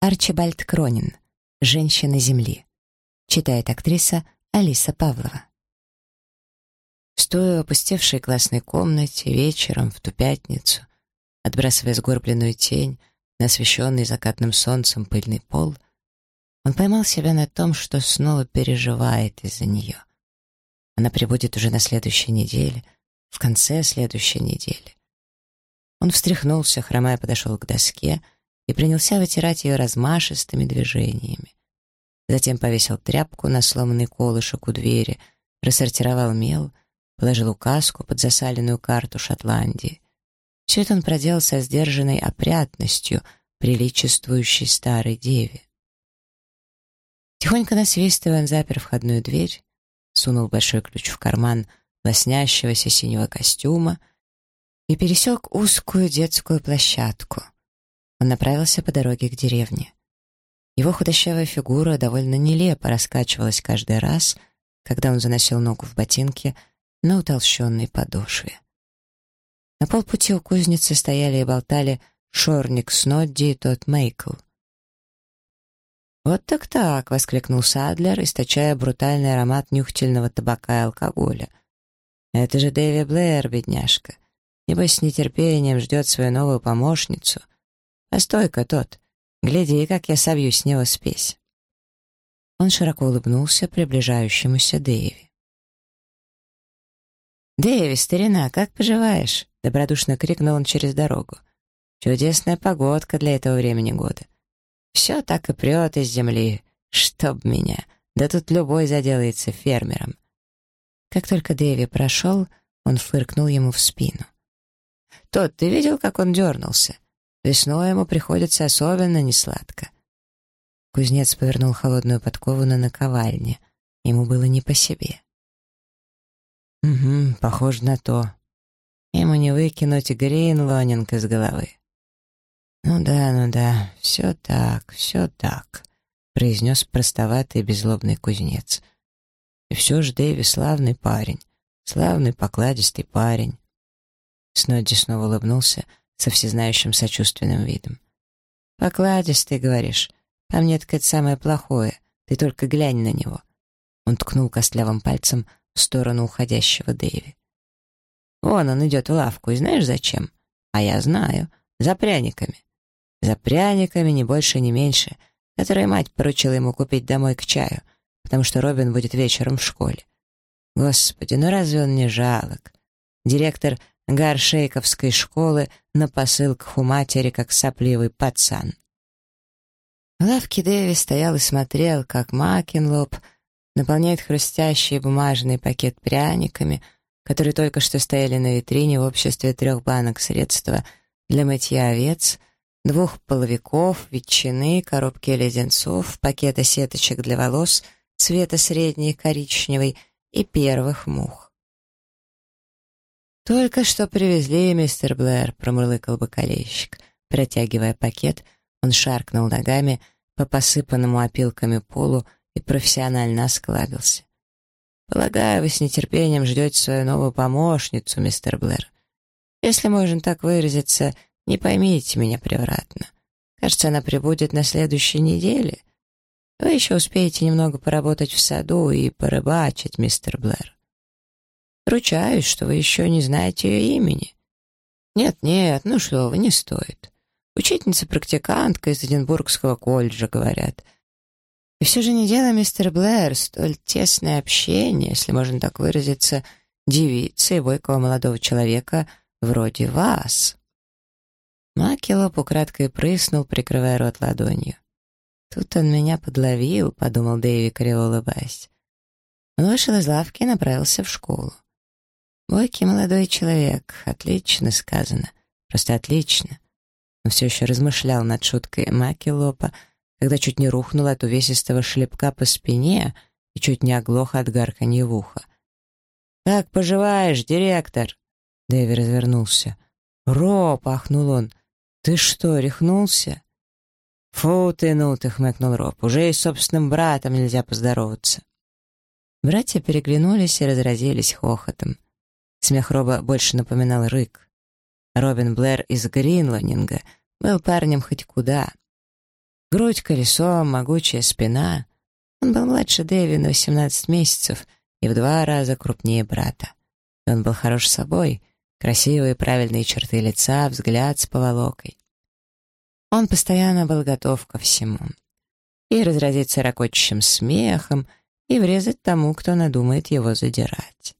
Арчибальд Кронин. «Женщина Земли». Читает актриса Алиса Павлова. Стоя в опустевшей классной комнате вечером в ту пятницу, отбрасывая сгорбленную тень на освещенный закатным солнцем пыльный пол, он поймал себя на том, что снова переживает из-за нее. Она прибудет уже на следующей неделе, в конце следующей недели. Он встряхнулся, хромая подошел к доске — и принялся вытирать ее размашистыми движениями. Затем повесил тряпку на сломанный колышек у двери, рассортировал мел, положил указку под засаленную карту Шотландии. Все это он проделал со сдержанной опрятностью, приличествующей старой деве. Тихонько насвистывая, он запер входную дверь, сунул большой ключ в карман лоснящегося синего костюма и пересек узкую детскую площадку — он направился по дороге к деревне. Его худощавая фигура довольно нелепо раскачивалась каждый раз, когда он заносил ногу в ботинки на утолщенной подошве. На полпути у кузницы стояли и болтали Шорник Снодди и тот Мейкл. «Вот так-так!» — воскликнул Садлер, источая брутальный аромат нюхательного табака и алкоголя. «Это же Дэви Блэр, бедняжка. Небось, с нетерпением ждет свою новую помощницу — «Постой-ка, тот! Гляди, как я собью с него спесь!» Он широко улыбнулся приближающемуся Дэйви. «Дэйви, старина, как поживаешь?» — добродушно крикнул он через дорогу. «Чудесная погодка для этого времени года. Все так и прет из земли. Чтоб меня! Да тут любой заделается фермером». Как только Дэви прошел, он фыркнул ему в спину. «Тот, ты видел, как он дернулся? Весной ему приходится особенно несладко. Кузнец повернул холодную подкову на наковальне. Ему было не по себе. «Угу, похоже на то. Ему не выкинуть Гринлонинг из головы». «Ну да, ну да, все так, все так», — произнес простоватый беззлобный кузнец. «И все же Дэви славный парень, славный покладистый парень». Снодди снова улыбнулся, — со всезнающим сочувственным видом. «Покладистый, говоришь. По мне это самое плохое. Ты только глянь на него». Он ткнул костлявым пальцем в сторону уходящего Дэви. «Вон он идет в лавку, и знаешь зачем? А я знаю. За пряниками. За пряниками, ни больше, ни меньше, которые мать поручила ему купить домой к чаю, потому что Робин будет вечером в школе. Господи, ну разве он не жалок? Директор Гаршейковской школы на посылках у матери, как сопливый пацан. В лавке Дэви стоял и смотрел, как Макинлоп наполняет хрустящий бумажный пакет пряниками, которые только что стояли на витрине в обществе трех банок средства для мытья овец, двух половиков, ветчины, коробки леденцов, пакета сеточек для волос цвета средней коричневой и первых мух. «Только что привезли, мистер Блэр», — промурлыкал бокалейщик. Протягивая пакет, он шаркнул ногами по посыпанному опилками полу и профессионально осклабился. «Полагаю, вы с нетерпением ждете свою новую помощницу, мистер Блэр. Если можно так выразиться, не поймите меня превратно. Кажется, она прибудет на следующей неделе. Вы еще успеете немного поработать в саду и порыбачить, мистер Блэр. Ручаюсь, что вы еще не знаете ее имени. Нет-нет, ну что вы, не стоит. Учительница-практикантка из Эдинбургского колледжа, говорят. И все же не дело, мистер Блэр, столь тесное общение, если можно так выразиться, девицы и бойкого молодого человека вроде вас. Макелоп украдкой прыснул, прикрывая рот ладонью. «Тут он меня подловил», — подумал Дэйви, криво улыбаясь. Он вышел из лавки и направился в школу. Бойкий молодой человек, отлично сказано, просто отлично. Он все еще размышлял над шуткой Маки Лопа, когда чуть не рухнул от увесистого шлепка по спине и чуть не оглох от гарканья в ухо. «Как поживаешь, директор?» Дэви развернулся. «Ро!» — пахнул он. «Ты что, рехнулся?» «Фу ты, ну ты!» — хмыкнул Роб. «Уже и с собственным братом нельзя поздороваться». Братья переглянулись и разразились хохотом. Смех Роба больше напоминал рык. Робин Блэр из Гринлонинга был парнем хоть куда. Грудь колесом, могучая спина. Он был младше Дэви на 18 месяцев и в два раза крупнее брата. И он был хорош собой, красивые правильные черты лица, взгляд с поволокой. Он постоянно был готов ко всему. И разразиться ракочущим смехом, и врезать тому, кто надумает его задирать.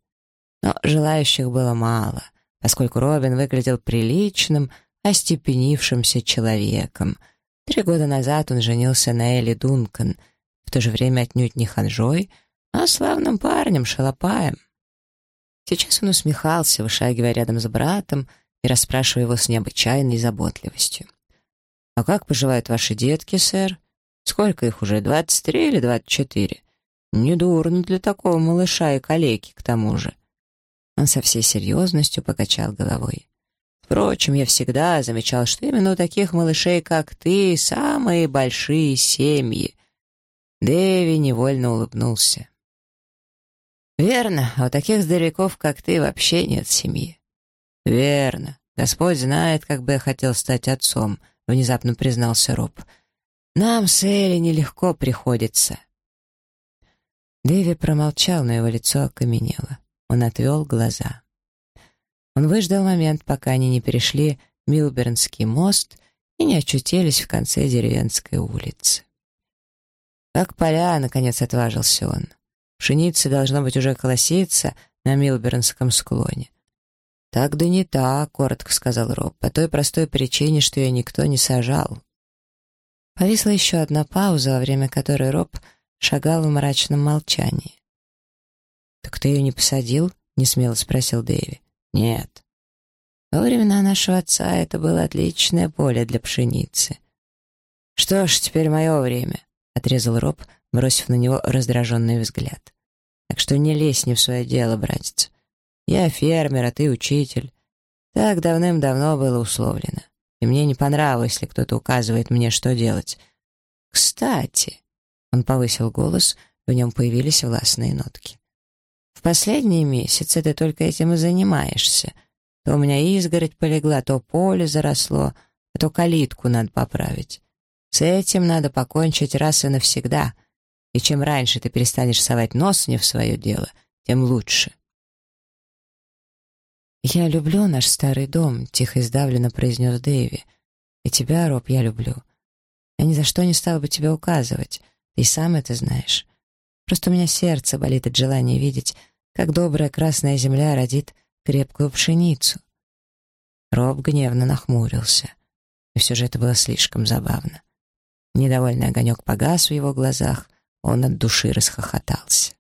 Но желающих было мало, поскольку Робин выглядел приличным, остепенившимся человеком. Три года назад он женился на Элли Дункан, в то же время отнюдь не ханжой, а славным парнем, шалопаем. Сейчас он усмехался, вышагивая рядом с братом и расспрашивая его с необычайной заботливостью. «А как поживают ваши детки, сэр? Сколько их уже, двадцать три или двадцать четыре? Недурно для такого малыша и калеки, к тому же». Он со всей серьезностью покачал головой. Впрочем, я всегда замечал, что именно у таких малышей, как ты, самые большие семьи. Дэви невольно улыбнулся. «Верно, а у таких здоровяков, как ты, вообще нет семьи». «Верно. Господь знает, как бы я хотел стать отцом», — внезапно признался Роб. «Нам с Элли нелегко приходится». Дэви промолчал, но его лицо окаменело. Он отвел глаза. Он выждал момент, пока они не перешли Милбернский мост и не очутились в конце деревенской улицы. «Как поля!» — наконец отважился он. Пшеница должно быть уже колоситься на Милбернском склоне. «Так да не так», — коротко сказал Роб, «по той простой причине, что ее никто не сажал». Повисла еще одна пауза, во время которой Роб шагал в мрачном молчании. «Так ты ее не посадил?» — несмело спросил Дэви. «Нет». Во времена нашего отца это было отличное поле для пшеницы. «Что ж, теперь мое время», — отрезал Роб, бросив на него раздраженный взгляд. «Так что не лезь не в свое дело, братец. Я фермер, а ты учитель. Так давным-давно было условлено. И мне не понравилось, если кто-то указывает мне, что делать. Кстати...» Он повысил голос, в нем появились властные нотки. «В последние месяцы ты только этим и занимаешься. То у меня изгородь полегла, то поле заросло, а то калитку надо поправить. С этим надо покончить раз и навсегда» и чем раньше ты перестанешь совать нос не в свое дело, тем лучше. «Я люблю наш старый дом», — тихо и сдавленно произнес Дэви. «И тебя, Роб, я люблю. Я ни за что не стала бы тебе указывать, ты сам это знаешь. Просто у меня сердце болит от желания видеть, как добрая красная земля родит крепкую пшеницу». Роб гневно нахмурился. И все же это было слишком забавно. Недовольный огонек погас в его глазах, он от души расхохотался.